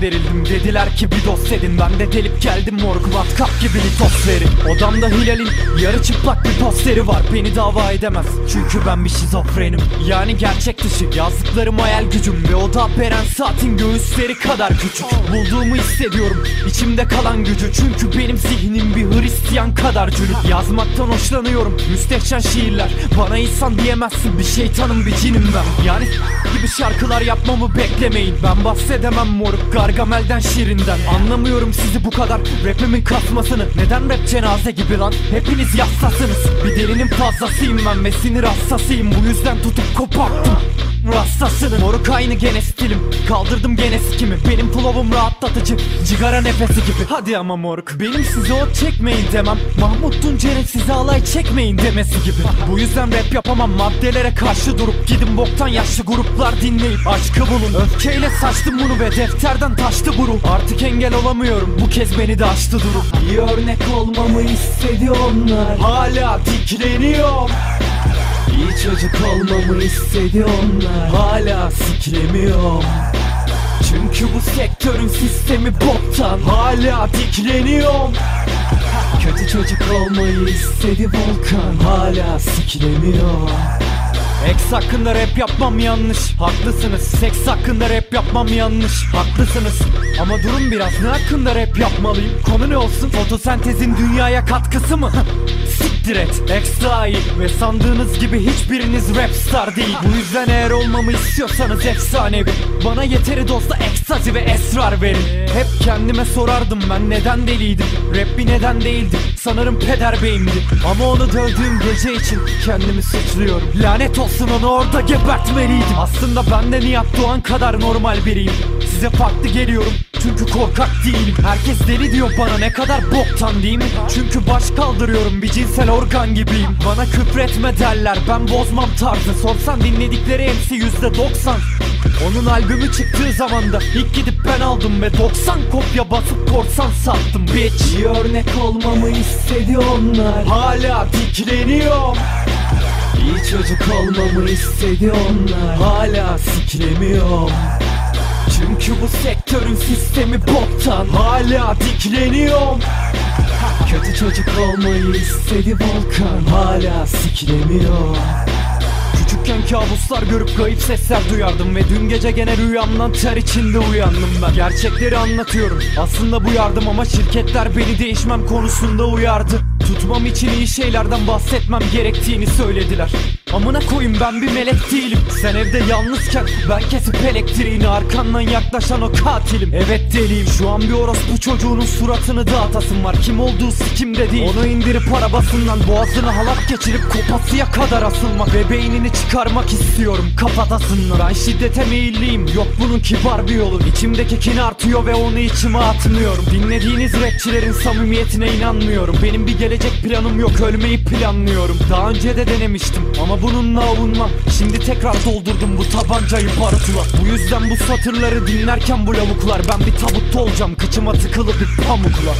gerildim Dediler ki bir dost edin. Ben de delip geldim morgu matkap gibi litos verin. Odamda Hilal'in yarı çıplak bir posteri var. Beni dava edemez çünkü ben bir şizofrenim. Yani gerçek dışı yazdıklarım hayal gücüm Ve o da Beren Saat'in göğüsleri kadar küçük. Bulduğumu hissediyorum içimde kalan gücü. Çünkü benim zihnim bir Hristiyan kadar cülük Yazmaktan hoşlanıyorum müstehcen şiirler. Bana insan diyemezsin bir şeytanım bir cinim ben. Yani gibi şarkılar yapmamı beklemeyin. Ben bahsedemem moruk Gargamel'den şirinden Anlamıyorum sizi bu kadar rapimin kasmasını. Neden rap cenaze gibi lan? Hepiniz yassasınız Bir delinin fazlasıyım ben ve sinir hassasıyım Bu yüzden tutup koparttım Rassasını. Moruk aynı gene stilim. Kaldırdım gene sikimi Benim flow'um rahatlatıcı. Cigara nefesi gibi. Hadi ama moruk. Benim size o çekmeyin demem. Mahmut Tuncer'in size alay çekmeyin demesi gibi. Bu yüzden rap yapamam maddelere karşı durup Gidin boktan yaşlı gruplar dinleyip Aşkı bulun. Öfkeyle saçtım bunu ve defterden taştı bu ruh Artık engel olamıyorum Bu kez beni de aştı durup İyi örnek olmamı istediyorlar Hala dikleniyorum İyi çocuk olmamı istedi onlar. Hala siklemiyorum Çünkü bu sektörün sistemi boktan Hala dikleniyorum Kötü çocuk olmayı istedi Volkan Hala siklemiyor Ex hakkında rap yapmam yanlış. Haklısınız Seks hakkında rap yapmam yanlış. Haklısınız. Ama durun biraz ne hakkında rap yapmalıyım? Konu ne olsun? Fotosentezin dünyaya katkısı mı? Siktir et. Ex iyi Ve sandığınız gibi hiçbiriniz rap star değil. Bu yüzden eğer olmamı istiyorsanız efsanevi Bana yeteri dozda ekstazi ve esrar verin. Hep kendime sorardım ben neden deliydim? Rap bir neden değildi. Sanırım peder beyimdi. Ama onu dövdüğüm gece için kendimi suçluyorum. Lanet olsun onu orada gebertmeliydim. Aslında ben de Nihat Doğan kadar normal biriyim. Size farklı geliyorum çünkü korkak değilim. Herkes deli diyor bana ne kadar boktan değil mi? Çünkü baş kaldırıyorum bir cinsel organ gibiyim. Bana küfretme derler ben bozmam tarzı. Sorsan dinledikleri MC yüzde doksan. Onun albümü çıktığı zaman da ilk gidip ben aldım Ve 90 kopya basıp korsan sattım. Bitch. İyi örnek olmamı istedi onlar. Hala dikleniyorum İyi çocuk olmamı istedi onlar Hala siklemiyorum çünkü bu sektörün sistemi boktan Hala dikleniyorum Kötü çocuk olmayı istedi Volkan Hala siklemiyor. Küçükken kabuslar görüp kayıp sesler duyardım Ve dün gece gene rüyamdan ter içinde uyandım ben. Gerçekleri anlatıyorum. Aslında bu yardım ama şirketler beni değişmem konusunda uyardı Tutmam için iyi şeylerden bahsetmem gerektiğini söylediler Amına koyayım ben bir melek değilim. Sen evde yalnızken ben kesip elektriğini Arkandan yaklaşan o katilim. Evet deliyim şu an bir orospu çocuğunun suratını dağıtasım var. Kim olduğu sikimde değil. Onu indirip arabasından boğazını halat geçirip kopasıya kadar asılmak Ve beynini çıkarmak istiyorum. Kafatasından Ben şiddete meyilliyim. Yok bunun kibar bir yolu. İçimdeki kin artıyor ve onu içime atmıyorum. Dinlediğiniz rapçilerin samimiyetine inanmıyorum. Benim bir gelecek planım yok. Ölmeyi planlıyorum. Daha önce de denemiştim ama bununla avunmam Şimdi tekrar doldurdum bu tabancayı barutula Bu yüzden bu satırları dinlerken bu lavuklar. Ben bir tabutta olacağım. Kıçıma tıkılı bir pamukla